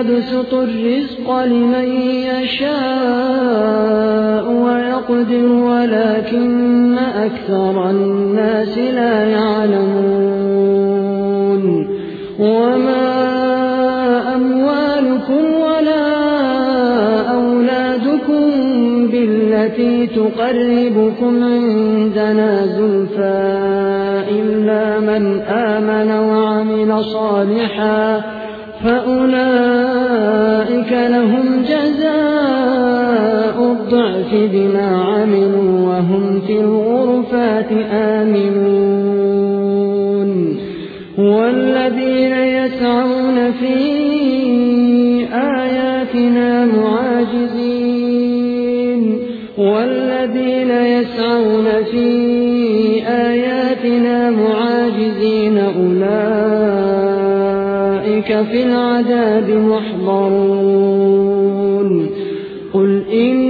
يبسط الرزق لمن يشاء ويقدر ولكن أكثر الناس لا يعلمون. وما أموالكم ولا أولادكم بالتي تقربكم عندنا زلفى إلا من آمن وعمل صالحا فأولئك الضعف بما عملوا وهم في الغرفات آمنون. والذين يسعون في آياتنا معاجزين. والذين يسعون في آياتنا معاجزين أولئك في العذاب محضرون. قل إن